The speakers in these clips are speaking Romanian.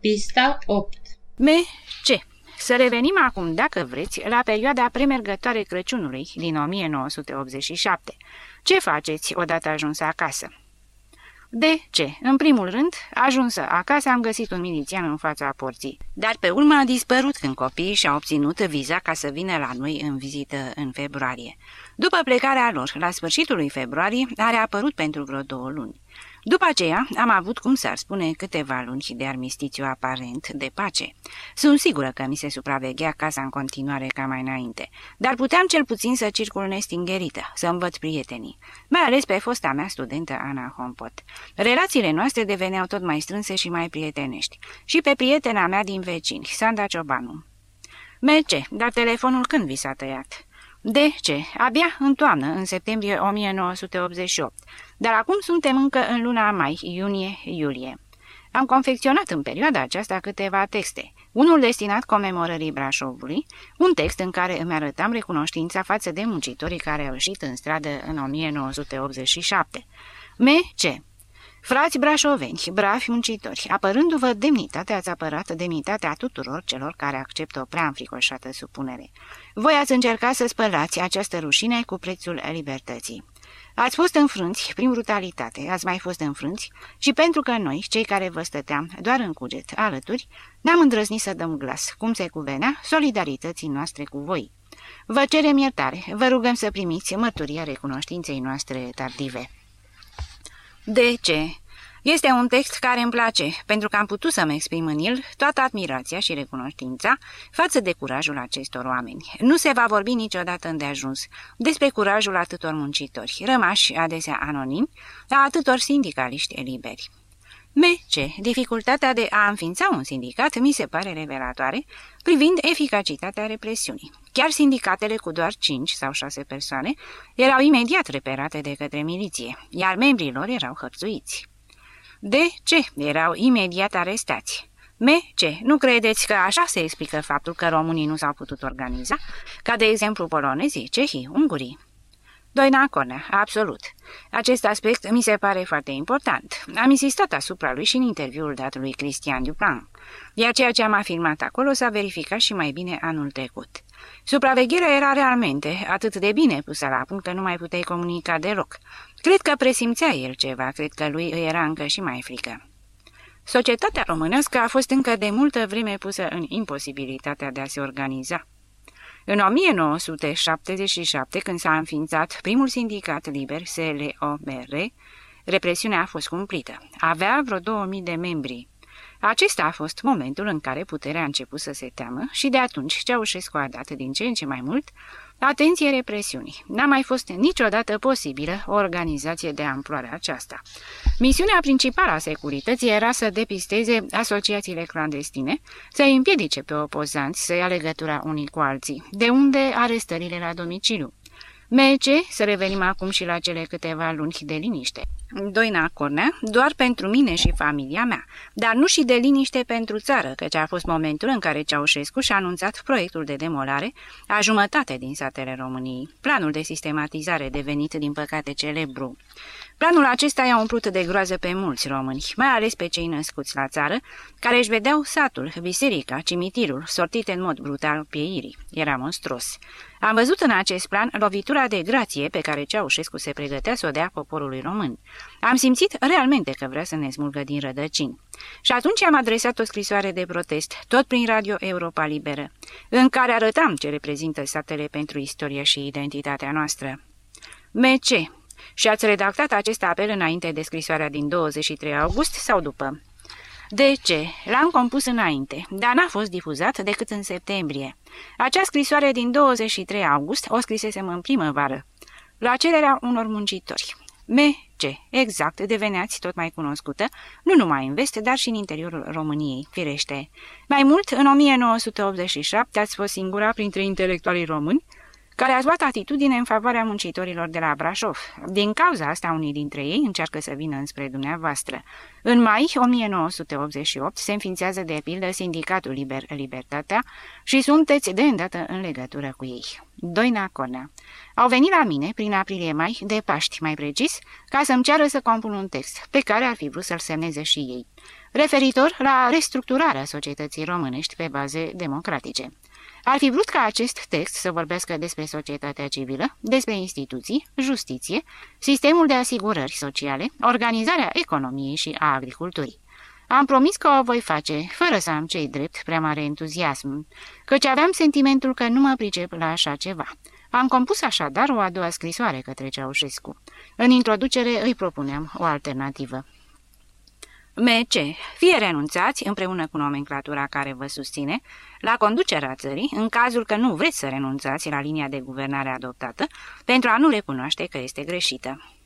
Pista 8 Me, ce? Să revenim acum, dacă vreți, la perioada premergătoare Crăciunului din 1987. Ce faceți odată ajuns acasă? De ce? În primul rând, ajunsă acasă, am găsit un milițian în fața porții. Dar pe urmă a dispărut când copiii și-au obținut viza ca să vină la noi în vizită în februarie. După plecarea lor, la sfârșitul lui februarie, a reapărut pentru vreo două luni. După aceea am avut, cum s-ar spune, câteva luni de armistițiu aparent de pace. Sunt sigură că mi se supraveghea casa în continuare ca mai înainte, dar puteam cel puțin să circul nestingerită, să învăț prietenii, mai ales pe fosta mea studentă Ana Hompot. Relațiile noastre deveneau tot mai strânse și mai prietenești, și pe prietena mea din vecini, Sanda Ciobanu. Merge, dar telefonul când vi s-a tăiat? De ce? Abia în toamnă, în septembrie 1988, dar acum suntem încă în luna mai, iunie-iulie. Am confecționat în perioada aceasta câteva texte, unul destinat comemorării Brașovului, un text în care îmi arătam recunoștința față de muncitorii care au ieșit în stradă în 1987. M.C. Frați brașoveni, bravi muncitori, apărându-vă demnitatea, ați apărat demnitatea tuturor celor care acceptă o prea înfricoșată supunere. Voi ați încercat să spălați această rușine cu prețul libertății. Ați fost înfrunți prin brutalitate, ați mai fost înfrunți și pentru că noi, cei care vă stăteam doar în cuget alături, n-am îndrăznit să dăm glas, cum se cuvenea, solidarității noastre cu voi. Vă cerem iertare, vă rugăm să primiți mărturia recunoștinței noastre tardive. De ce? Este un text care îmi place, pentru că am putut să-mi exprim în el toată admirația și recunoștința față de curajul acestor oameni. Nu se va vorbi niciodată îndeajuns despre curajul atâtor muncitori, rămași adesea anonimi, a atâtor sindicaliști eliberi. M.C. Dificultatea de a înființa un sindicat mi se pare revelatoare, privind eficacitatea represiunii. Chiar sindicatele cu doar 5 sau 6 persoane erau imediat reperate de către miliție, iar membrii lor erau hărțuiți. De ce erau imediat arestați? Me, ce? Nu credeți că așa se explică faptul că românii nu s-au putut organiza? Ca de exemplu polonezii, cehii, ungurii. Doina Cornea, absolut. Acest aspect mi se pare foarte important. Am insistat asupra lui și în interviul dat lui Cristian Duplan. Iar ceea ce am afirmat acolo s-a verificat și mai bine anul trecut. Supravegherea era realmente atât de bine pusă la punct că nu mai puteai comunica deloc. Cred că presimțea el ceva, cred că lui îi era încă și mai frică. Societatea românească a fost încă de multă vreme pusă în imposibilitatea de a se organiza. În 1977, când s-a înființat primul sindicat liber, SLOMR, represiunea a fost cumplită. Avea vreo 2000 de membri. Acesta a fost momentul în care puterea a început să se teamă și de atunci Ceaușescu a dat din ce în ce mai mult atenție represiunii. N-a mai fost niciodată posibilă o organizație de amploare aceasta. Misiunea principală a securității era să depisteze asociațiile clandestine, să împiedice pe opozanți să ia legătura unii cu alții, de unde arestările la domiciliu. Merge să revenim acum și la cele câteva luni de liniște. Doina Cornea, doar pentru mine și familia mea, dar nu și de liniște pentru țară, căci a fost momentul în care Ceaușescu și-a anunțat proiectul de demolare a jumătate din satele României, planul de sistematizare devenit din păcate celebru. Planul acesta i-a umplut de groază pe mulți români, mai ales pe cei născuți la țară, care își vedeau satul, biserica, cimitirul, sortite în mod brutal pieirii. Era monstruos. Am văzut în acest plan lovitura de grație pe care Ceaușescu se pregătea să o dea poporului român. Am simțit realmente că vrea să ne smulgă din rădăcini. Și atunci am adresat o scrisoare de protest, tot prin Radio Europa Liberă, în care arătam ce reprezintă satele pentru istoria și identitatea noastră. MC. Și ați redactat acest apel înainte de scrisoarea din 23 august sau după? De ce? L-am compus înainte, dar n-a fost difuzat decât în septembrie. Acea scrisoare din 23 august o scrisesem în primăvară, la cererea unor muncitori. M.C. Exact, deveneați tot mai cunoscută, nu numai în vest, dar și în interiorul României, firește. Mai mult, în 1987 ați fost singura printre intelectualii români care a luat atitudine în favoarea muncitorilor de la Brașov. Din cauza asta, unii dintre ei încearcă să vină înspre dumneavoastră. În mai 1988 se înființează de pildă Sindicatul Liber Libertatea și sunteți de îndată în legătură cu ei. Doina Cornea. Au venit la mine, prin aprilie-mai, de Paști, mai precis, ca să-mi ceară să compun un text, pe care ar fi vrut să-l semneze și ei. referitor la restructurarea societății românești pe baze democratice. Ar fi vrut ca acest text să vorbească despre societatea civilă, despre instituții, justiție, sistemul de asigurări sociale, organizarea economiei și a agriculturii. Am promis că o voi face, fără să am cei drept prea mare entuziasm, căci aveam sentimentul că nu mă pricep la așa ceva. Am compus așadar o a doua scrisoare către Ceaușescu. În introducere îi propuneam o alternativă. MC. Fie renunțați, împreună cu nomenclatura care vă susține, la conducerea țării, în cazul că nu vreți să renunțați la linia de guvernare adoptată, pentru a nu recunoaște că este greșită.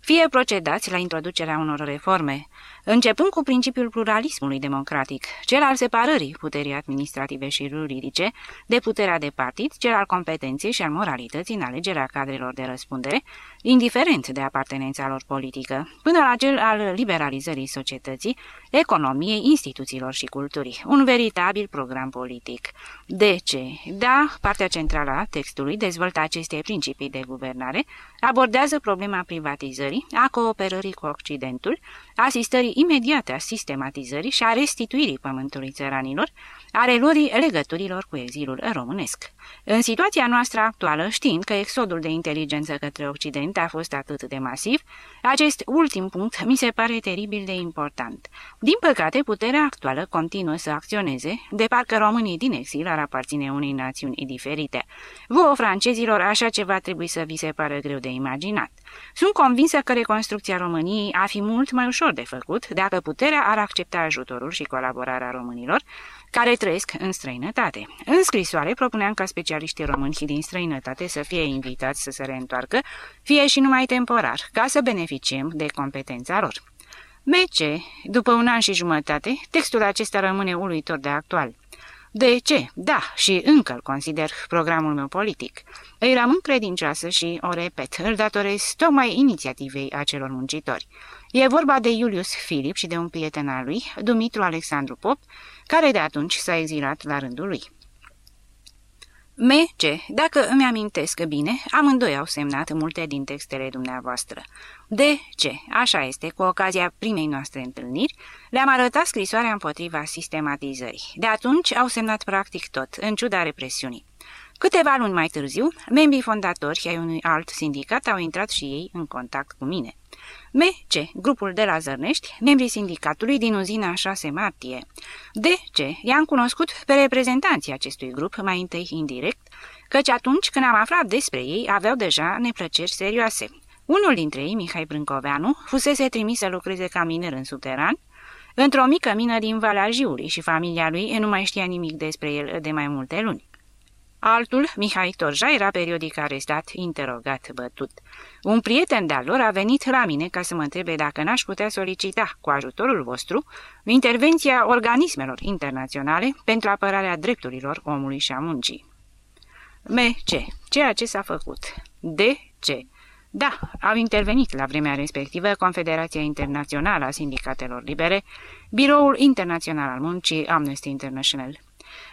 Fie procedați la introducerea unor reforme, începând cu principiul pluralismului democratic, cel al separării puterii administrative și juridice de puterea de partid, cel al competenței și al moralității în alegerea cadrelor de răspundere, indiferent de apartenența lor politică, până la cel al liberalizării societății, economiei, instituțiilor și culturii. Un veritabil program politic. De ce? Da, partea centrală a textului dezvoltă aceste principii de guvernare, abordează problema privatizării, a cooperării cu Occidentul, asistării imediate a sistematizării și a restituirii pământului țăranilor, a reluării legăturilor cu exilul românesc. În situația noastră actuală, știind că exodul de inteligență către Occident a fost atât de masiv, acest ultim punct mi se pare teribil de important. Din păcate, puterea actuală continuă să acționeze, de parcă românii din exil ar aparține unei națiuni diferite. Vouă, francezilor, așa ceva trebuie să vi se pară greu de imaginat. Sunt convinsă că reconstrucția României ar fi mult mai ușor de făcut dacă puterea ar accepta ajutorul și colaborarea românilor, care trăiesc în străinătate. În scrisoare propuneam ca specialiștii români din străinătate să fie invitați să se reîntoarcă, fie și numai temporar, ca să beneficiem de competența lor. MC, după un an și jumătate, textul acesta rămâne uluitor de actual. De ce? Da, și încă îl consider programul meu politic. Îi rămân credincioasă și, o repet, îl datorez tocmai inițiativei acelor muncitori. E vorba de Iulius Filip și de un prieten al lui, Dumitru Alexandru Pop, care de atunci s-a exilat la rândul lui. M.C. Dacă îmi amintesc bine, amândoi au semnat multe din textele dumneavoastră. De ce? Așa este, cu ocazia primei noastre întâlniri, le-am arătat scrisoarea împotriva sistematizării. De atunci au semnat practic tot, în ciuda represiunii. Câteva luni mai târziu, membrii fondatori ai unui alt sindicat au intrat și ei în contact cu mine. MC, grupul de la Zărnești, membrii sindicatului din uzina 6 martie. DC, i-am cunoscut pe reprezentanții acestui grup, mai întâi indirect, căci atunci când am aflat despre ei, aveau deja neplăceri serioase. Unul dintre ei, Mihai Brâncoveanu, fusese trimis să lucreze ca miner în subteran, într-o mică mină din Valea Jiului și familia lui nu mai știa nimic despre el de mai multe luni. Altul, Mihai Torja, era periodic arestat, interogat, bătut. Un prieten de-al lor a venit la mine ca să mă întrebe dacă n-aș putea solicita, cu ajutorul vostru, intervenția organismelor internaționale pentru apărarea drepturilor omului și a muncii. M.C. Ceea ce s-a făcut. D.C. Da, au intervenit la vremea respectivă Confederația Internațională a Sindicatelor Libere, Biroul Internațional al Muncii, Amnesty International.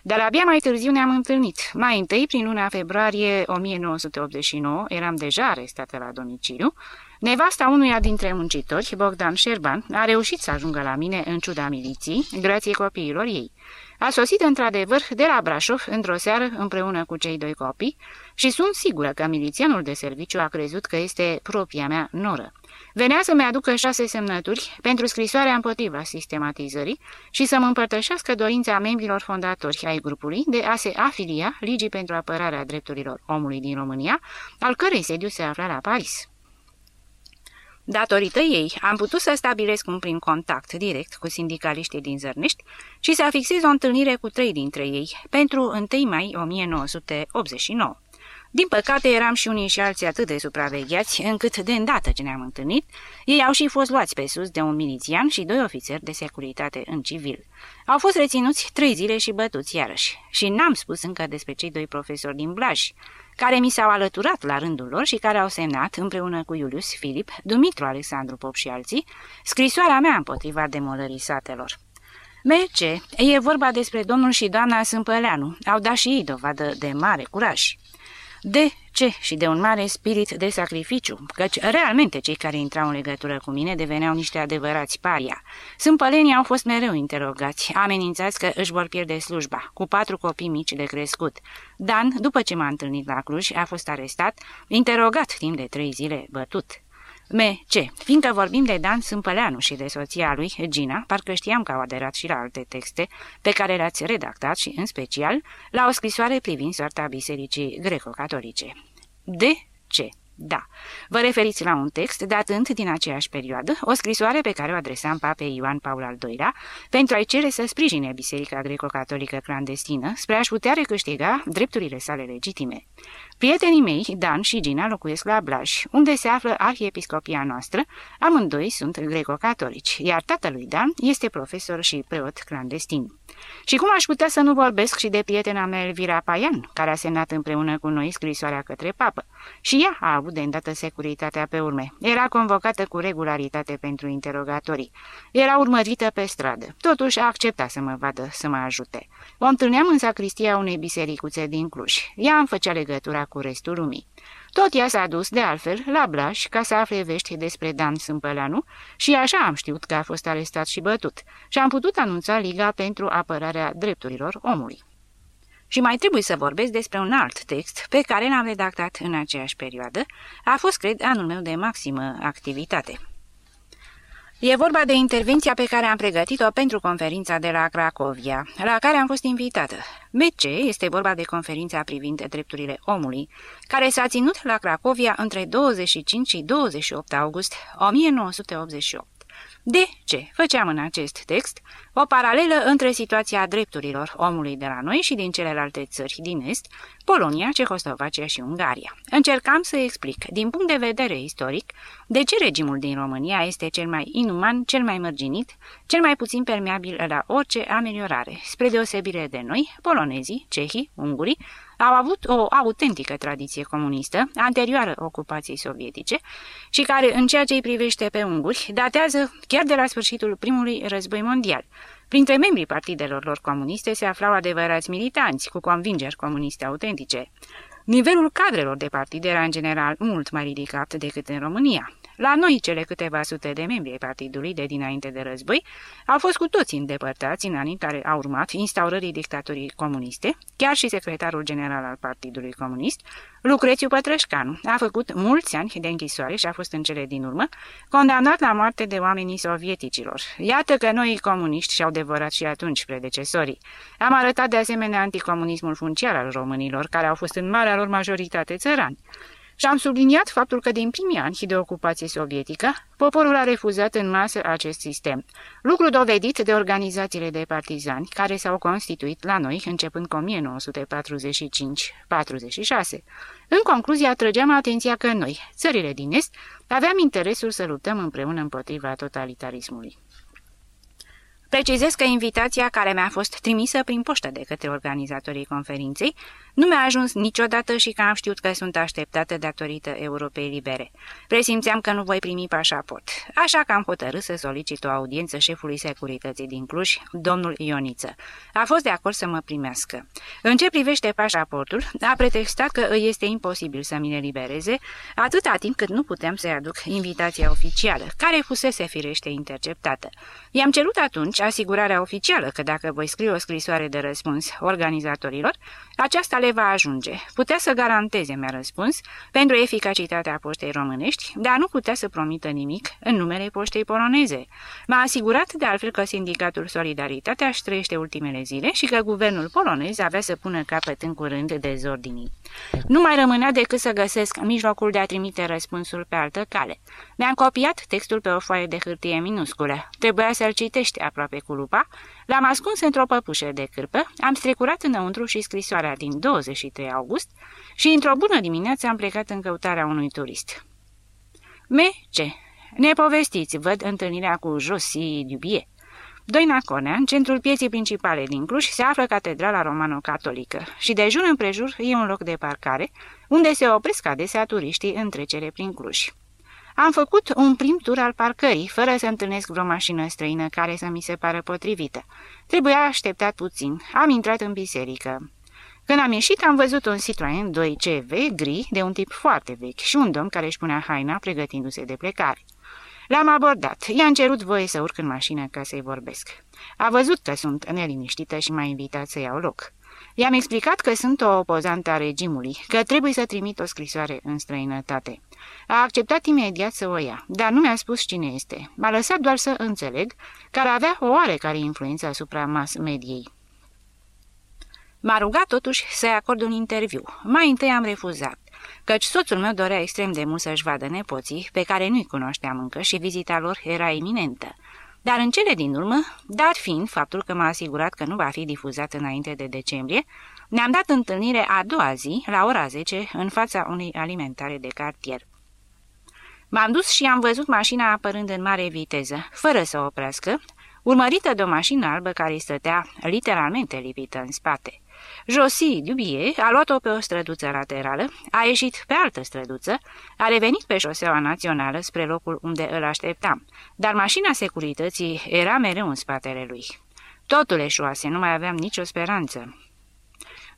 Dar abia mai târziu ne-am întâlnit. Mai întâi, prin luna februarie 1989, eram deja arestată la domiciliu. Nevasta unuia dintre muncitori, Bogdan Șerban, a reușit să ajungă la mine în ciuda miliții, grație copiilor ei. A sosit într-adevăr de la Brașov într-o seară împreună cu cei doi copii și sunt sigură că milițianul de serviciu a crezut că este propria mea noră. Venea să-mi aducă șase semnături pentru scrisoarea împotriva sistematizării și să-mi împărtășească dorința membrilor fondatori ai grupului de a se afilia Ligii pentru apărarea drepturilor omului din România, al cărei sediu se afla la Paris. Datorită ei, am putut să stabilesc un prim contact direct cu sindicaliștii din Zărnești și să afixez o întâlnire cu trei dintre ei pentru 1 mai 1989. Din păcate, eram și unii și alții atât de supravegheați, încât, de îndată ce ne-am întâlnit, ei au și fost luați pe sus de un milițian și doi ofițeri de securitate în civil. Au fost reținuți trei zile și bătuți iarăși. Și n-am spus încă despre cei doi profesori din Blaj, care mi s-au alăturat la rândul lor și care au semnat, împreună cu Iulius Filip, Dumitru Alexandru Pop și alții, scrisoarea mea împotriva demolării satelor. Merce, e vorba despre domnul și doamna Sâmpăleanu. Au dat și ei dovadă de mare curaj. De ce și de un mare spirit de sacrificiu, căci realmente cei care intrau în legătură cu mine deveneau niște adevărați paria. Sâmpălenii au fost mereu interogați, amenințați că își vor pierde slujba, cu patru copii mici de crescut. Dan, după ce m-a întâlnit la Cluj, a fost arestat, interogat timp de trei zile, bătut. Me, ce? Fiindcă vorbim de Dan Sâmpăleanu și de soția lui, Gina, parcă știam că au aderat și la alte texte pe care le-ați redactat și, în special, la o scrisoare privind soarta bisericii greco-catolice. De ce? Da. Vă referiți la un text datând din aceeași perioadă, o scrisoare pe care o adresam papei Ioan Paul al II-lea pentru a-i cere să sprijine Biserica Greco-Catolică clandestină spre a-și putea recâștiga drepturile sale legitime. Prietenii mei, Dan și Gina, locuiesc la Blaj, unde se află arhiepiscopia noastră, amândoi sunt greco-catolici, iar tatălui Dan este profesor și preot clandestin. Și cum aș putea să nu vorbesc și de prietena mea Elvira Paian, care a semnat împreună cu noi scrisoarea către papă? Și ea a avut de îndată securitatea pe urme. Era convocată cu regularitate pentru interogatorii. Era urmărită pe stradă. Totuși a acceptat să mă vadă, să mă ajute. O întâlneam în sacristia unei bisericuțe din Cluj. Ea îmi făcea legătura cu restul lumii. Tot ea s-a dus, de altfel, la Blaș ca să afle vești despre Dan Sâmpălanu și așa am știut că a fost arestat și bătut și am putut anunța Liga pentru apărarea drepturilor omului. Și mai trebuie să vorbesc despre un alt text pe care l-am redactat în aceeași perioadă. A fost, cred, anul meu de maximă activitate. E vorba de intervenția pe care am pregătit-o pentru conferința de la Cracovia, la care am fost invitată. BC este vorba de conferința privind drepturile omului, care s-a ținut la Cracovia între 25 și 28 august 1988. De ce făceam în acest text o paralelă între situația drepturilor omului de la noi și din celelalte țări din Est, Polonia, Cehoslovacia și Ungaria. Încercam să explic, din punct de vedere istoric, de ce regimul din România este cel mai inuman, cel mai mărginit, cel mai puțin permeabil la orice ameliorare, spre deosebire de noi, polonezii, cehii, ungurii, au avut o autentică tradiție comunistă, anterioară ocupației sovietice, și care, în ceea ce îi privește pe unguri, datează chiar de la sfârșitul primului război mondial. Printre membrii partidelor lor comuniste se aflau adevărați militanți cu convingeri comuniste autentice. Nivelul cadrelor de partid era în general mult mai ridicat decât în România. La noi, cele câteva sute de membri ai partidului de dinainte de război au fost cu toți îndepărtați în anii care au urmat instaurării dictaturii comuniste, chiar și secretarul general al Partidului Comunist, Lucrețiu Pătrășcanu, a făcut mulți ani de închisoare și a fost în cele din urmă condamnat la moarte de oamenii sovieticilor. Iată că noi comuniști și-au devorat și atunci predecesorii. Am arătat de asemenea anticomunismul funciar al românilor, care au fost în marea lor majoritate țărani. Și am subliniat faptul că din primii ani de ocupație sovietică, poporul a refuzat în masă acest sistem, lucru dovedit de organizațiile de partizani care s-au constituit la noi începând cu 1945-46. În concluzie, atrăgeam atenția că noi, țările din Est, aveam interesul să luptăm împreună împotriva totalitarismului. Precizez că invitația care mi-a fost trimisă prin poștă de către organizatorii conferinței nu mi-a ajuns niciodată și că am știut că sunt așteptată datorită Europei Libere. Presimțeam că nu voi primi pașaport, așa că am hotărât să solicit o audiență șefului securității din Cluj, domnul Ioniță. A fost de acord să mă primească. În ce privește pașaportul, a pretextat că îi este imposibil să mi le libereze, atâta timp cât nu puteam să-i aduc invitația oficială, care fusese firește interceptată. I-am cerut atunci asigurarea oficială că dacă voi scrie o scrisoare de răspuns organizatorilor, aceasta le va ajunge. Putea să garanteze, mi-a răspuns, pentru eficacitatea poștei românești, dar nu putea să promită nimic în numele poștei poloneze. M-a asigurat de altfel că sindicatul Solidaritatea își trăiește ultimele zile și că guvernul polonez avea să pună capăt în curând dezordinii. Nu mai rămânea decât să găsesc mijlocul de a trimite răspunsul pe altă cale. Mi-am copiat textul pe o foaie de hârtie minusculă. Trebuia să-l citești aproape cu lupa. L-am ascuns într-o păpușă de cârpă, am strecurat înăuntru și scrisoarea din 23 august și într-o bună dimineață am plecat în căutarea unui turist. Me, ce? Ne povestiți, văd întâlnirea cu Josie Dubie. Doina Conea, în centrul pieții principale din Cluj, se află catedrala romano-catolică și de jur împrejur e un loc de parcare, unde se opresc adesea turiștii în trecere prin Cluj. Am făcut un prim tur al parcării, fără să întâlnesc vreo mașină străină care să mi se pară potrivită. Trebuia așteptat puțin. Am intrat în biserică. Când am ieșit, am văzut un Citroen 2CV gri de un tip foarte vechi și un domn care își punea haina pregătindu-se de plecare. L-am abordat. I-am cerut voie să urc în mașină ca să-i vorbesc. A văzut că sunt neliniștită și m-a invitat să iau loc. I-am explicat că sunt o opozantă a regimului, că trebuie să trimit o scrisoare în străinătate. A acceptat imediat să o ia, dar nu mi-a spus cine este. M-a lăsat doar să înțeleg că ar avea o oarecare influență asupra mass-mediei. M-a rugat totuși să-i acord un interviu. Mai întâi am refuzat, căci soțul meu dorea extrem de mult să-și vadă nepoții, pe care nu-i cunoșteam încă și vizita lor era iminentă. Dar în cele din urmă, dat fiind faptul că m-a asigurat că nu va fi difuzat înainte de decembrie, ne-am dat întâlnire a doua zi, la ora 10, în fața unei alimentare de cartier. M-am dus și am văzut mașina apărând în mare viteză, fără să oprească, urmărită de o mașină albă care stătea literalmente lipită în spate. Josie Dubie a luat-o pe o străduță laterală, a ieșit pe altă străduță, a revenit pe șoseaua națională spre locul unde îl așteptam, dar mașina securității era mereu în spatele lui. Totul eșuase, nu mai aveam nicio speranță.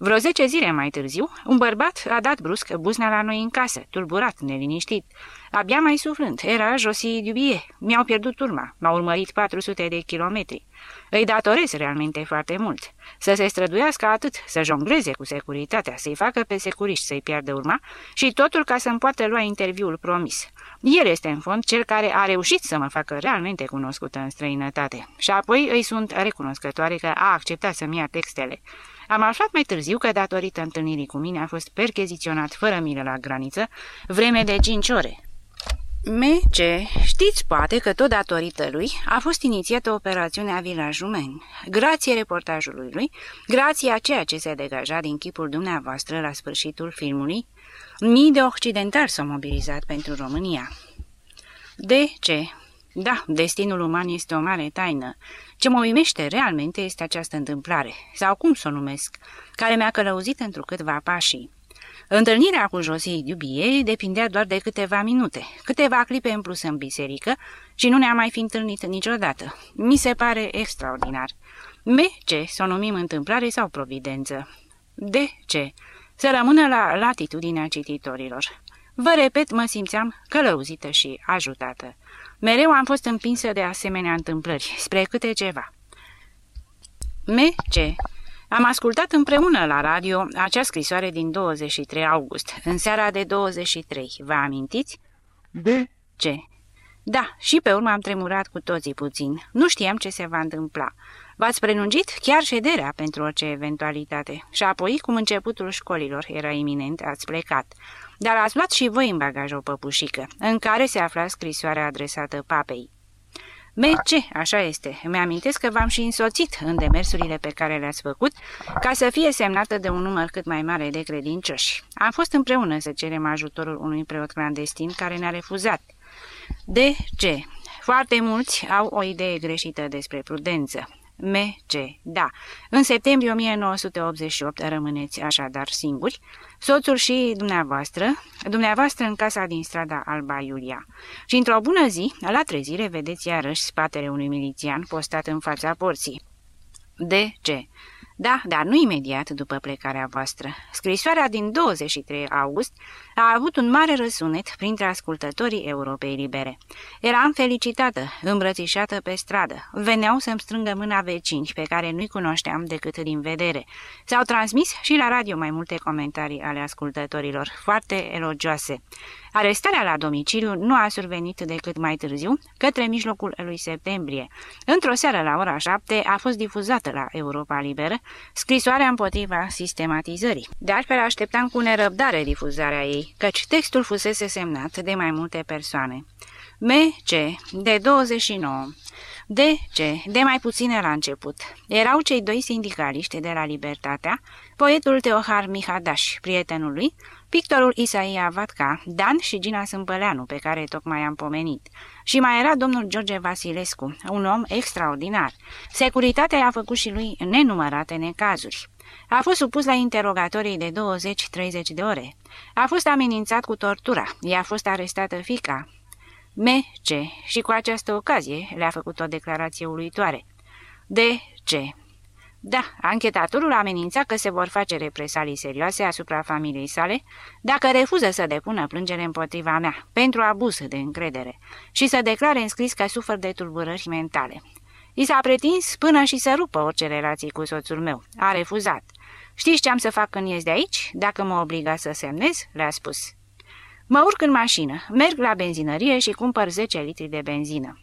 Vreo zece zile mai târziu, un bărbat a dat brusc buzna la noi în casă, tulburat, neliniștit. Abia mai suflând, era Josie Dubie. Mi-au pierdut urma, m-au urmărit 400 de kilometri. Îi datorez realmente foarte mult. Să se străduiască atât, să jongleze cu securitatea, să-i facă pe securiști să-i piardă urma și totul ca să-mi poată lua interviul promis. El este, în fond, cel care a reușit să mă facă realmente cunoscută în străinătate. Și apoi îi sunt recunoscătoare că a acceptat să-mi ia textele. Am aflat mai târziu că, datorită întâlnirii cu mine, a fost percheziționat fără milă la graniță, vreme de cinci ore. Mece, știți poate că tot datorită lui a fost inițiată operațiunea Vila Jumen. Grație reportajului lui, grație a ceea ce se degaja din chipul dumneavoastră la sfârșitul filmului, mii de occidentali s-au mobilizat pentru România. De ce? Da, destinul uman este o mare taină. Ce mă uimește realmente este această întâmplare, sau cum să o numesc, care mi-a călăuzit într câtva pașii. Întâlnirea cu Josie Dubie depindea doar de câteva minute, câteva clipe în plus în biserică și nu ne-am mai fi întâlnit niciodată. Mi se pare extraordinar. Me ce să o numim întâmplare sau providență? De ce? Să rămână la latitudinea cititorilor. Vă repet, mă simțeam călăuzită și ajutată. Mereu am fost împinsă de asemenea întâmplări, spre câte ceva. Me ce? Am ascultat împreună la radio acea scrisoare din 23 august, în seara de 23. Vă amintiți? De ce? Da, și pe urmă am tremurat cu toții puțin. Nu știam ce se va întâmpla. V-ați prelungit chiar șederea pentru orice eventualitate. Și apoi, cum începutul școlilor era iminent, ați plecat. Dar ați luat și voi în bagaj o păpușică, în care se afla scrisoarea adresată papei. Merge, așa este. Mi-amintesc că v-am și însoțit în demersurile pe care le-ați făcut ca să fie semnată de un număr cât mai mare de credincioși. Am fost împreună să cerem ajutorul unui preot clandestin care ne-a refuzat. De ce? Foarte mulți au o idee greșită despre prudență. M.C. Da, în septembrie 1988 rămâneți așadar singuri, soțul și dumneavoastră, dumneavoastră în casa din strada Alba Iulia. Și într-o bună zi, la trezire, vedeți iarăși spatele unui milițian postat în fața porții. De ce? Da, dar nu imediat după plecarea voastră. Scrisoarea din 23 august a avut un mare răsunet printre ascultătorii Europei Libere. Eram felicitată, îmbrățișată pe stradă. Veneau să-mi strângă mâna vecini pe care nu-i cunoșteam decât din vedere. S-au transmis și la radio mai multe comentarii ale ascultătorilor, foarte elogioase. Arestarea la domiciliu nu a survenit decât mai târziu, către mijlocul lui septembrie. Într-o seară la ora 7 a fost difuzată la Europa Liberă scrisoarea împotriva sistematizării. De altfel așteptam cu nerăbdare difuzarea ei, căci textul fusese semnat de mai multe persoane. M.C. de 29 de ce? De mai puține la început. Erau cei doi sindicaliști de la Libertatea, poetul Teohar Mihadaș, prietenul lui, pictorul Isaia Vatca, Dan și Gina Sâmpăleanu, pe care tocmai am pomenit. Și mai era domnul George Vasilescu, un om extraordinar. Securitatea a făcut și lui nenumărate necazuri. A fost supus la interogatorii de 20-30 de ore. A fost amenințat cu tortura. I-a fost arestată fica. M.C. Și cu această ocazie le-a făcut o declarație uluitoare. De ce? Da, anchetatorul amenința că se vor face represalii serioase asupra familiei sale dacă refuză să depună plângere împotriva mea, pentru abuz de încredere, și să declare înscris că sufer de tulburări mentale. I s-a pretins până și să rupă orice relații cu soțul meu. A refuzat. Știți ce am să fac când ies de aici, dacă mă obliga să semnez?" le-a spus. Mă urc în mașină, merg la benzinărie și cumpăr 10 litri de benzină.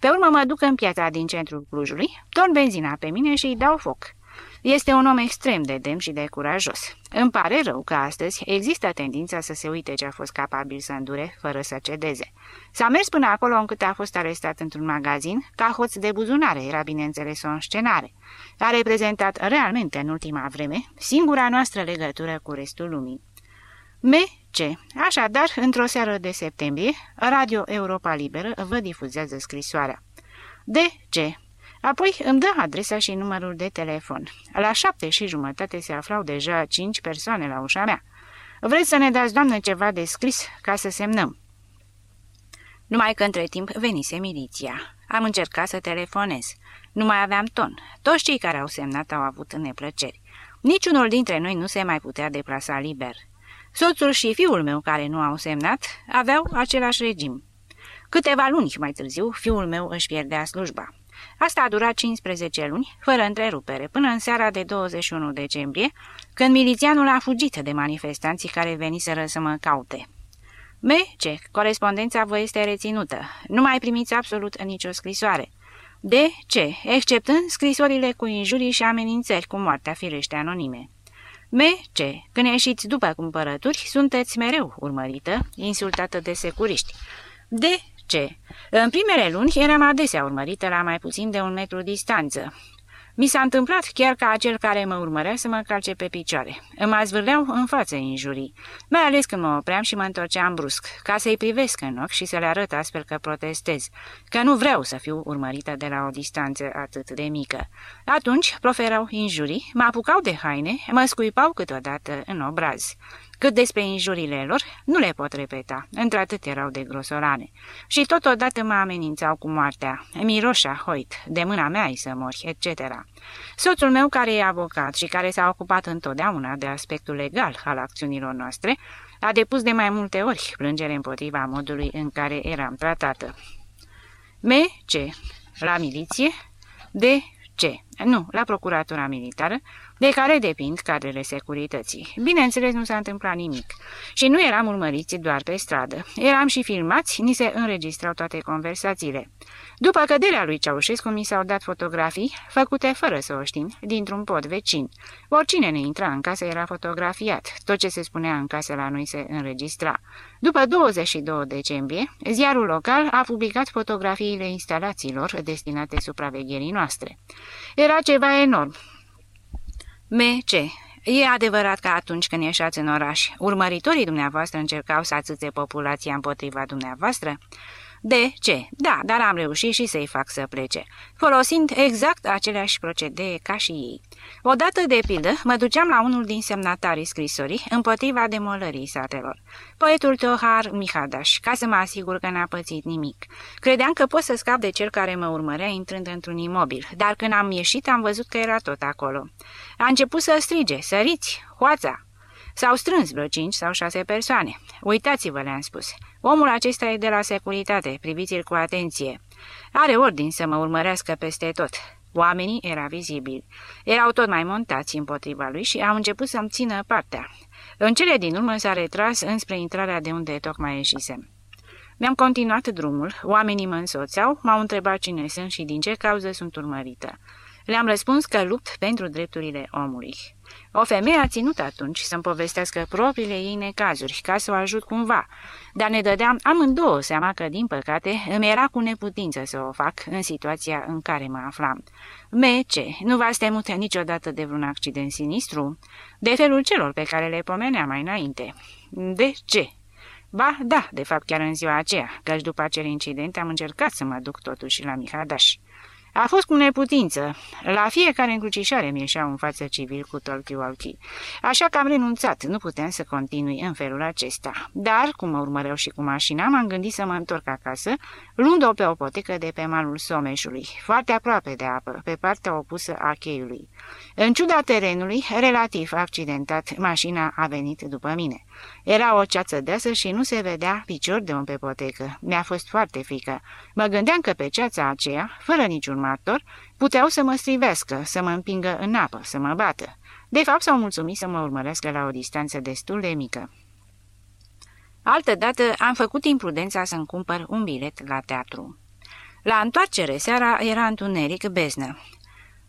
Pe urmă mă duc în piața din centrul Clujului, torn benzina pe mine și îi dau foc. Este un om extrem de demn și de curajos. Îmi pare rău că astăzi există tendința să se uite ce a fost capabil să îndure fără să cedeze. S-a mers până acolo încât a fost arestat într-un magazin, ca hoț de buzunare, era bineînțeles o scenare. A reprezentat realmente în ultima vreme singura noastră legătură cu restul lumii. M.C. Așadar, într-o seară de septembrie, Radio Europa Liberă vă difuzează scrisoarea. D.C. Apoi îmi dă adresa și numărul de telefon. La șapte și jumătate se aflau deja cinci persoane la ușa mea. Vreți să ne dați, doamnă, ceva de scris ca să semnăm? Numai că între timp venise miliția. Am încercat să telefonez. Nu mai aveam ton. Toți cei care au semnat au avut neplăceri. Niciunul dintre noi nu se mai putea deplasa liber. Soțul și fiul meu, care nu au semnat, aveau același regim. Câteva luni mai târziu, fiul meu își pierdea slujba. Asta a durat 15 luni, fără întrerupere, până în seara de 21 decembrie, când milițianul a fugit de manifestanții care veniseră să mă caute. M. Ce? Corespondența vă este reținută. Nu mai primiți absolut nicio scrisoare. D. Ce? Exceptând scrisorile cu injurii și amenințări cu moartea firește anonime. M. Ce? Când ieșiți după cumpărături, sunteți mereu urmărită, insultată de securiști. D ce? În primele luni eram adesea urmărită la mai puțin de un metru distanță. Mi s-a întâmplat chiar ca acel care mă urmărea să mă calce pe picioare. Îmi azvârleau în față injurii, mai ales când mă opream și mă întorceam brusc, ca să-i privesc în ochi și să le arăt astfel că protestez, că nu vreau să fiu urmărită de la o distanță atât de mică. Atunci proferau injurii, mă apucau de haine, mă scuipau câteodată în obraz. Cât despre injurile lor, nu le pot repeta, într-atât erau de grosorane. Și totodată mă amenințau cu moartea. Miroșa, hoit, de mâna mea ai să mori, etc. Soțul meu, care e avocat și care s-a ocupat întotdeauna de aspectul legal al acțiunilor noastre, a depus de mai multe ori plângere împotriva modului în care eram tratată. M. C. La miliție? D. C. Nu, la procuratura militară, de care depind cadrele securității. Bineînțeles, nu s-a întâmplat nimic. Și nu eram urmăriți doar pe stradă. Eram și filmați, ni se înregistrau toate conversațiile. După căderea lui Ceaușescu, mi s-au dat fotografii, făcute fără să o știm, dintr-un pod vecin. Oricine ne intra în casă era fotografiat. Tot ce se spunea în casă la noi se înregistra. După 22 decembrie, ziarul local a publicat fotografiile instalațiilor destinate supravegherii noastre. Era ceva enorm. M.C. E adevărat că atunci când ieșați în oraș, urmăritorii dumneavoastră încercau să atâțe populația împotriva dumneavoastră? De ce? Da, dar am reușit și să-i fac să plece, folosind exact aceleași procedee ca și ei. Odată, de pildă, mă duceam la unul din semnatarii scrisorii împotriva demolării satelor, poetul Teohar Mihadaș, ca să mă asigur că n-a pățit nimic. Credeam că pot să scap de cel care mă urmărea intrând într-un imobil, dar când am ieșit am văzut că era tot acolo. A început să strige, săriți, hoața! S-au strâns vreo cinci sau șase persoane. Uitați-vă, le-am spus. Omul acesta e de la securitate, priviți-l cu atenție. Are ordin să mă urmărească peste tot. Oamenii era vizibili. Erau tot mai montați împotriva lui și au început să-mi țină partea. În cele din urmă s-a retras înspre intrarea de unde tocmai ieșisem. Mi-am continuat drumul, oamenii mă însoțeau, m-au întrebat cine sunt și din ce cauză sunt urmărită. Le-am răspuns că lupt pentru drepturile omului. O femeie a ținut atunci să-mi povestească propriile ei necazuri ca să o ajut cumva, dar ne dădeam amândouă seama că, din păcate, îmi era cu neputință să o fac în situația în care mă aflam. Mece, nu v-ați temut niciodată de vreun accident sinistru? De felul celor pe care le pomenea mai înainte. De ce? Ba, da, de fapt chiar în ziua aceea, căci după acel incident am încercat să mă duc totuși la Mihadaș. A fost cu neputință. La fiecare încrucișare mi ieșea un față civil cu talkie Așa că am renunțat, nu puteam să continui în felul acesta. Dar, cum mă urmăreau și cu mașina, m-am gândit să mă întorc acasă, luând-o pe o potecă de pe malul Someșului, foarte aproape de apă, pe partea opusă a cheiului. În ciuda terenului, relativ accidentat, mașina a venit după mine. Era o ceață deasă și nu se vedea picior de om pe potecă. Mi-a fost foarte frică. Mă gândeam că pe ceața aceea, fără niciun martor, puteau să mă strivească, să mă împingă în apă, să mă bată. De fapt, s-au mulțumit să mă urmărească la o distanță destul de mică. Altădată am făcut imprudența să-mi cumpăr un bilet la teatru. La întoarcere seara era întuneric beznă.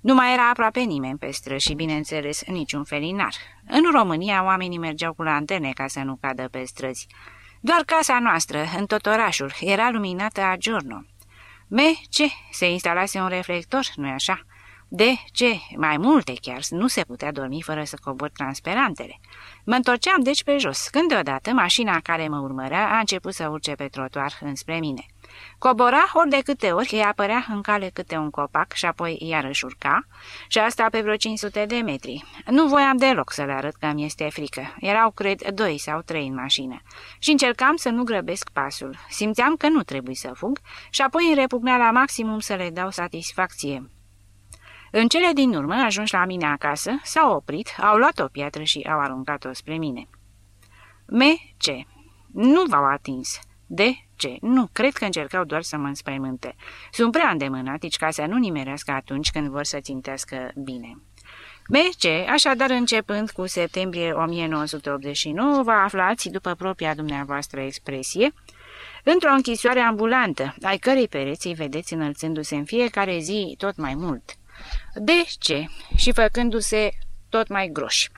Nu mai era aproape nimeni pe străzi și, bineînțeles, niciun felinar. În România, oamenii mergeau cu lanterne ca să nu cadă pe străzi. Doar casa noastră, în tot orașul, era luminată a giorno. Me, ce? Se instalase un reflector, nu-i așa? De ce? Mai multe chiar, nu se putea dormi fără să cobor transperantele. Mă întorceam deci pe jos, când deodată mașina care mă urmărea a început să urce pe trotuar înspre mine. Cobora ori de câte ori îi apărea în cale câte un copac și apoi iarăși urca, și asta pe vreo 500 de metri. Nu voiam deloc să le arăt că mi este frică. Erau, cred, doi sau trei în mașină. Și încercam să nu grăbesc pasul. Simțeam că nu trebuie să fug și apoi îmi repugnea la maximum să le dau satisfacție. În cele din urmă, ajunși la mine acasă, s-au oprit, au luat o piatră și au aruncat-o spre mine. Me, ce? Nu v-au atins. De ce? Nu, cred că încercau doar să mă înspăimânte. Sunt prea îndemânatici ca să nu nimerească atunci când vor să țintească bine. BC, așadar începând cu septembrie 1989, vă aflați, după propria dumneavoastră expresie, într-o închisoare ambulantă, ai cărei pereți îi vedeți înălțându-se în fiecare zi tot mai mult. De ce? Și făcându-se tot mai groși.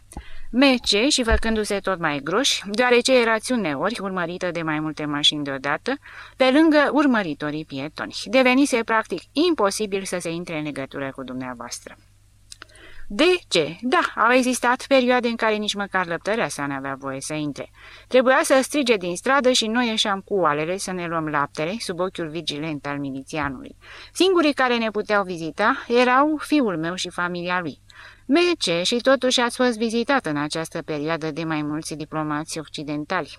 Mece și făcându-se tot mai groși, deoarece erați uneori urmărită de mai multe mașini deodată, pe lângă urmăritorii pietoni. Devenise practic imposibil să se intre în legătură cu dumneavoastră. De ce? Da, au existat perioade în care nici măcar lăptărea sa n-avea voie să intre. Trebuia să strige din stradă și noi ieșeam cu oalele să ne luăm laptele sub ochiul vigilent al milițianului. Singurii care ne puteau vizita erau fiul meu și familia lui. Mece și totuși ați fost vizitat în această perioadă de mai mulți diplomați occidentali.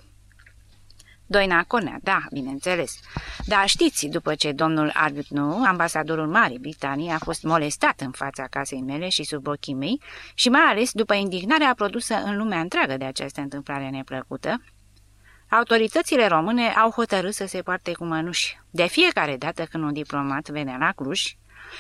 Doina Conea, da, bineînțeles. Dar știți, după ce domnul Arbutnou, ambasadorul Marii Britanii, a fost molestat în fața casei mele și sub ochii mei, și mai ales după indignarea produsă în lumea întreagă de această întâmplare neplăcută, autoritățile române au hotărât să se poarte cu mănuși. De fiecare dată când un diplomat venea la Cluj,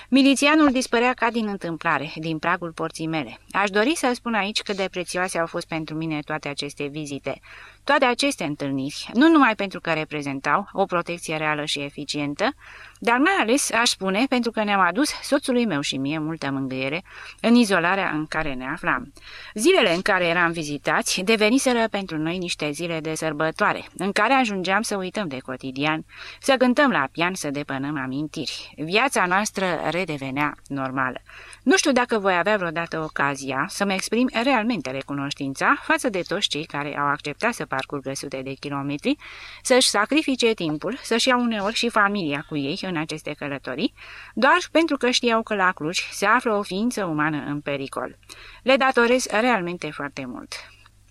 Milițianul dispărea ca din întâmplare, din pragul porții mele. Aș dori să spun aici cât de prețioase au fost pentru mine toate aceste vizite. Toate aceste întâlniri, nu numai pentru că reprezentau o protecție reală și eficientă, dar mai ales, aș spune, pentru că ne-am adus soțului meu și mie multă mângâiere în izolarea în care ne aflam. Zilele în care eram vizitați deveniseră pentru noi niște zile de sărbătoare, în care ajungeam să uităm de cotidian, să cântăm la pian, să depănăm amintiri. Viața noastră redevenea normală. Nu știu dacă voi avea vreodată ocazia să-mi exprim realmente recunoștința față de toți cei care au acceptat să parcurgă sute de kilometri, să-și sacrifice timpul, să-și iau uneori și familia cu ei în aceste călătorii, doar pentru că știau că la Cluj se află o ființă umană în pericol. Le datorez realmente foarte mult.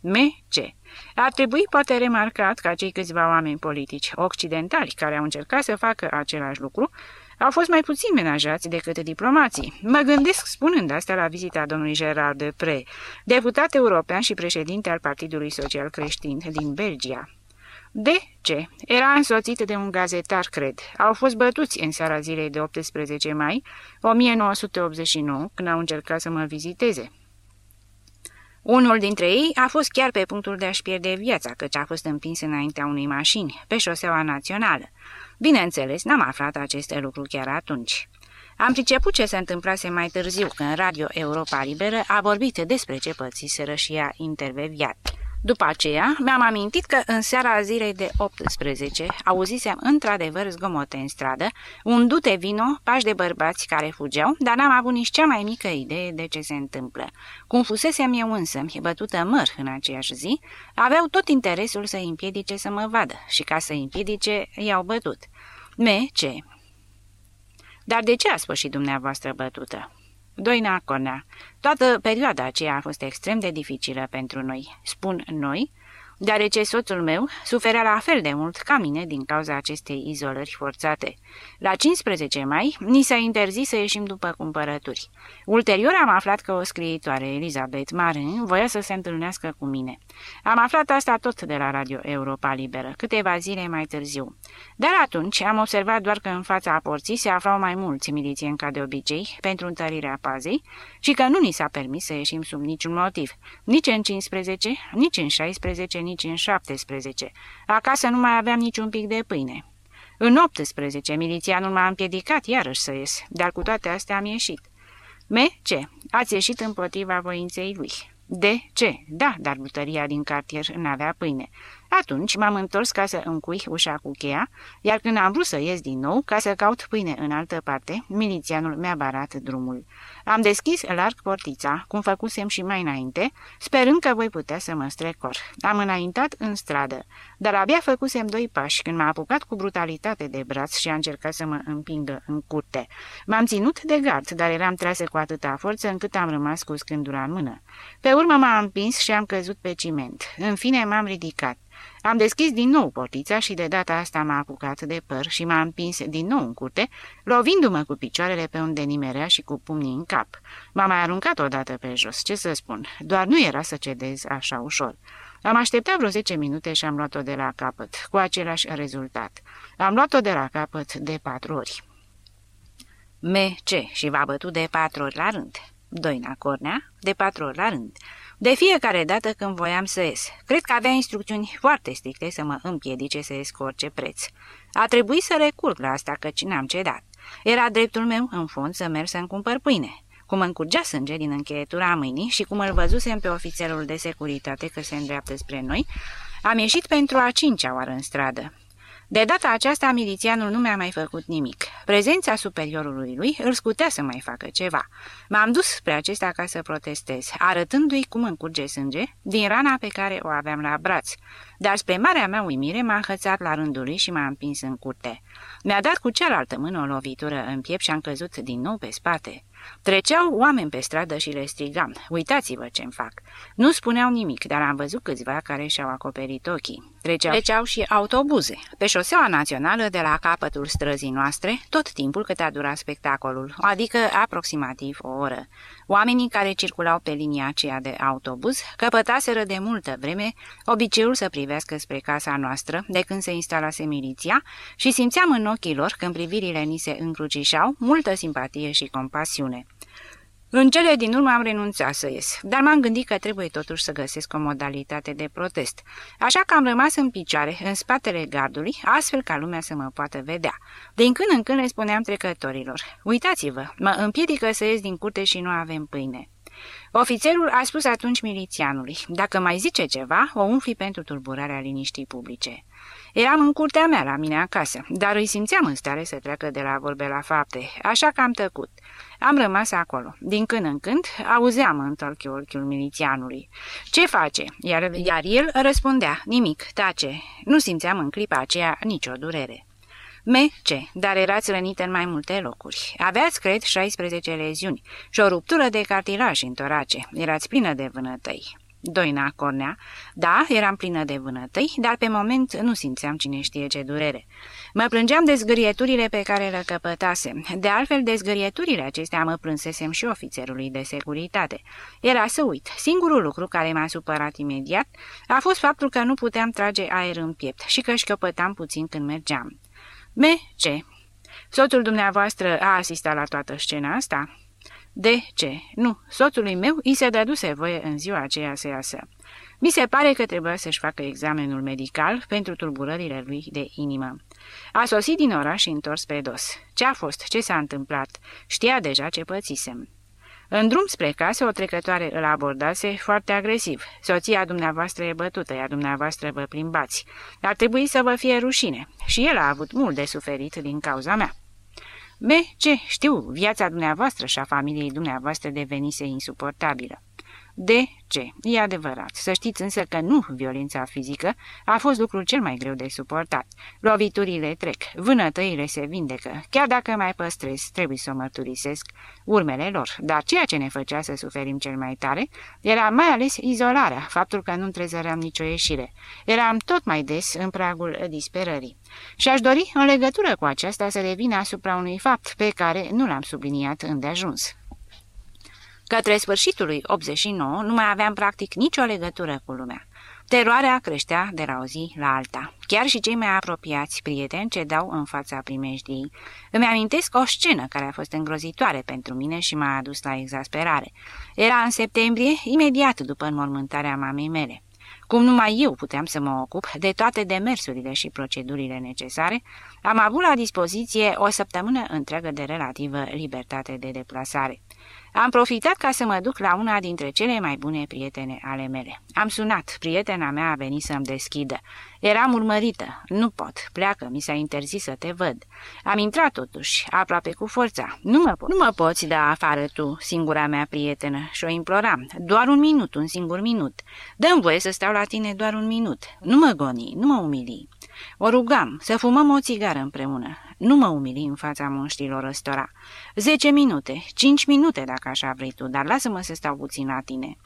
M.C. Ar trebui poate remarcat ca cei câțiva oameni politici occidentali care au încercat să facă același lucru au fost mai puțin menajați decât diplomații. Mă gândesc spunând asta la vizita domnului Gerard Depre, deputat european și președinte al Partidului Social Creștin din Belgia. De ce? Era însoțit de un gazetar, cred. Au fost bătuți în seara zilei de 18 mai 1989, când au încercat să mă viziteze. Unul dintre ei a fost chiar pe punctul de a-și pierde viața, căci a fost împins înaintea unei mașini, pe șoseaua națională. Bineînțeles, n-am aflat aceste lucruri chiar atunci. Am priceput ce se întâmplase mai târziu, când Radio Europa Liberă a vorbit despre ce pățiseră și a interveviat. După aceea, mi-am amintit că în seara zilei de 18 auzisem într-adevăr zgomote în stradă, un dute vino, pași de bărbați care fugeau, dar n-am avut nici cea mai mică idee de ce se întâmplă. Cum fusesem eu însă, bătută măr în aceeași zi, aveau tot interesul să împiedice să mă vadă și ca să împiedice, i-au bătut. Me, ce? Dar de ce a spus și dumneavoastră bătută? Doina Cornea, toată perioada aceea a fost extrem de dificilă pentru noi. Spun noi, deoarece soțul meu suferea la fel de mult ca mine din cauza acestei izolări forțate. La 15 mai, ni s-a interzis să ieșim după cumpărături. Ulterior am aflat că o scriitoare, Elizabeth Marin, voia să se întâlnească cu mine. Am aflat asta tot de la Radio Europa Liberă, câteva zile mai târziu. Dar atunci am observat doar că în fața porții se aflau mai mulți milițieni ca de obicei pentru întărirea pazei și că nu ni s-a permis să ieșim sub niciun motiv, nici în 15, nici în 16, nici în 17. Acasă nu mai aveam niciun pic de pâine. În 18, milițianul m-a împiedicat iarăși să ies, dar cu toate astea am ieșit. Me, ce? Ați ieșit împotriva voinței lui. De ce? Da, dar butăria din cartier n-avea pâine. Atunci m-am întors ca să încui ușa cu cheia, iar când am vrut să ies din nou, ca să caut pâine în altă parte, milițianul mi-a barat drumul. Am deschis larg portița, cum făcusem și mai înainte, sperând că voi putea să mă strecor. Am înaintat în stradă, dar abia făcusem doi pași când m-a apucat cu brutalitate de braț și a încercat să mă împingă în curte. M-am ținut de gard, dar eram trasă cu atâta forță încât am rămas cu scândura în mână. Pe urmă m-a împins și am căzut pe ciment. În fine m-am ridicat. Am deschis din nou portița și de data asta m-a apucat de păr și m-a împins din nou în curte, lovindu-mă cu picioarele pe unde nimerea și cu pumnii în cap. M-a mai aruncat odată pe jos, ce să spun, doar nu era să cedez așa ușor. Am așteptat vreo 10 minute și am luat-o de la capăt, cu același rezultat. Am luat-o de la capăt de patru ori. Me, ce? Și v-a bătut de patru ori la rând. Doina Cornea, de patru ori la rând. De fiecare dată când voiam să ies, cred că avea instrucțiuni foarte stricte să mă împiedice să ies cu orice preț. A trebuit să recurg la asta căci n-am cedat. Era dreptul meu, în fond, să merg să-mi cumpăr pâine. Cum îmi curgea sânge din încheietura mâinii și cum îl văzusem pe ofițerul de securitate că se îndreaptă spre noi, am ieșit pentru a cincea oară în stradă. De data aceasta, milițianul nu mi-a mai făcut nimic. Prezența superiorului lui îl scutea să mai facă ceva. M-am dus spre acesta ca să protestez, arătându-i cum îmi curge sânge din rana pe care o aveam la braț. Dar spre marea mea uimire m-a înhățat la rândul lui și m-a împins în curte. Mi-a dat cu cealaltă mână o lovitură în piept și am căzut din nou pe spate. Treceau oameni pe stradă și le strigam, uitați-vă ce-mi fac. Nu spuneau nimic, dar am văzut câțiva care și-au acoperit ochii. Treceau, Treceau și autobuze. Pe șoseaua națională de la capătul străzii noastre, tot timpul cât a durat spectacolul, adică aproximativ o oră. Oamenii care circulau pe linia aceea de autobuz căpătaseră de multă vreme obiceiul să privească spre casa noastră de când se instalase miliția și simțeam în ochii lor, când privirile ni se încrucișau, multă simpatie și compasiune. În cele din urmă am renunțat să ies, dar m-am gândit că trebuie totuși să găsesc o modalitate de protest, așa că am rămas în picioare, în spatele gardului, astfel ca lumea să mă poată vedea. Din când în când le spuneam trecătorilor, uitați-vă, mă împiedică să ies din curte și nu avem pâine. Ofițerul a spus atunci milițianului, dacă mai zice ceva, o umfli pentru tulburarea liniștii publice. Eram în curtea mea la mine acasă, dar îi simțeam în stare să treacă de la vorbe la fapte, așa că am tăcut. Am rămas acolo. Din când în când auzeam în ochiul milițianului. Ce face? Iar, iar el răspundea, nimic, tace. Nu simțeam în clipa aceea nicio durere. Me, ce? Dar erați rănită în mai multe locuri. Aveați, cred, 16 leziuni și o ruptură de cartilaj în torace. Erați plină de vânătăi. Doina cornea. Da, eram plină de vânătăi, dar pe moment nu simțeam cine știe ce durere. Mă plângeam de zgârieturile pe care le căpătasem. De altfel, de zgârieturile acestea mă plânsesem și ofițerului de securitate. Era să uit. Singurul lucru care m-a supărat imediat a fost faptul că nu puteam trage aer în piept și că șchiopătam puțin când mergeam. Me, ce? Soțul dumneavoastră a asistat la toată scena asta?" De ce? Nu, soțului meu îi se dăduse voie în ziua aceea să iasă. Mi se pare că trebuia să-și facă examenul medical pentru tulburările lui de inimă. A sosit din oraș și întors pe dos. Ce a fost? Ce s-a întâmplat? Știa deja ce pățisem. În drum spre casă, o trecătoare îl abordase foarte agresiv. Soția dumneavoastră e bătută, iar dumneavoastră vă plimbați. Ar trebui să vă fie rușine. Și el a avut mult de suferit din cauza mea. Be, ce, știu, viața dumneavoastră și a familiei dumneavoastră devenise insuportabilă. De ce? E adevărat. Să știți însă că nu violența fizică a fost lucrul cel mai greu de suportat. Loviturile trec, vânătăile se vindecă. Chiar dacă mai păstrez, trebuie să o mărturisesc, urmele lor. Dar ceea ce ne făcea să suferim cel mai tare era mai ales izolarea, faptul că nu întrezăream nicio ieșire. Eram tot mai des în pragul disperării. Și aș dori, în legătură cu aceasta, să revin asupra unui fapt pe care nu l-am subliniat îndeajuns. Către sfârșitul lui 89 nu mai aveam practic nicio legătură cu lumea. Teroarea creștea de la o zi la alta. Chiar și cei mai apropiați prieteni cedau în fața primejdiei. Îmi amintesc o scenă care a fost îngrozitoare pentru mine și m-a adus la exasperare. Era în septembrie, imediat după înmormântarea mamei mele. Cum numai eu puteam să mă ocup de toate demersurile și procedurile necesare, am avut la dispoziție o săptămână întreagă de relativă libertate de deplasare. Am profitat ca să mă duc la una dintre cele mai bune prietene ale mele. Am sunat, prietena mea a venit să-mi deschidă. Eram urmărită. Nu pot, pleacă, mi s-a interzis să te văd. Am intrat totuși, aproape cu forța. Nu mă, po nu mă poți da afară tu, singura mea prietenă, și o imploram. Doar un minut, un singur minut. Dă-mi voie să stau la tine doar un minut. Nu mă goni, nu mă umili. O rugam să fumăm o țigară împreună. Nu mă umili în fața monștilor ăstora. Zece minute, cinci minute dacă așa vrei tu, dar lasă-mă să stau puțin la tine.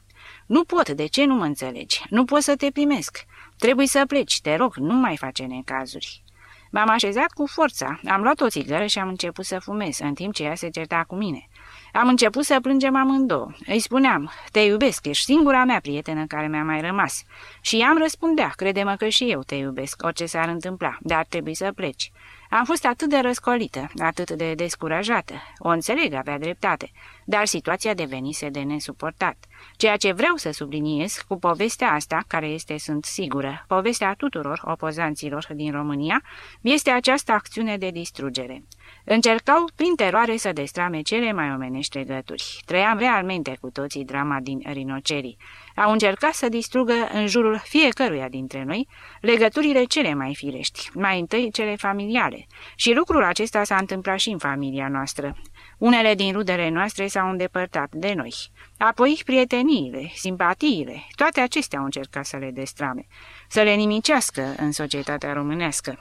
Nu pot, de ce nu mă înțelegi? Nu pot să te primesc. Trebuie să pleci, te rog, nu mai face necazuri. M-am așezat cu forța, am luat o țigără și am început să fumez, în timp ce ea se certa cu mine. Am început să plângem amândouă. Îi spuneam, te iubesc, ești singura mea prietenă care mi-a mai rămas. Și ea îmi răspundea, crede-mă că și eu te iubesc, orice s-ar întâmpla, dar trebuie să pleci. Am fost atât de răscolită, atât de descurajată. O înțeleg, avea dreptate, dar situația devenise de nesuportat. Ceea ce vreau să subliniez cu povestea asta, care este, sunt sigură, povestea tuturor opozanților din România, este această acțiune de distrugere. Încercau prin teroare să destrame cele mai omenești legături. Trăiam realmente cu toții drama din rinocerii. Au încercat să distrugă în jurul fiecăruia dintre noi legăturile cele mai firești, mai întâi cele familiale. Și lucrul acesta s-a întâmplat și în familia noastră. Unele din rudele noastre s-au îndepărtat de noi. Apoi prieteniile, simpatiile, toate acestea au încercat să le destrame, să le nimicească în societatea românească.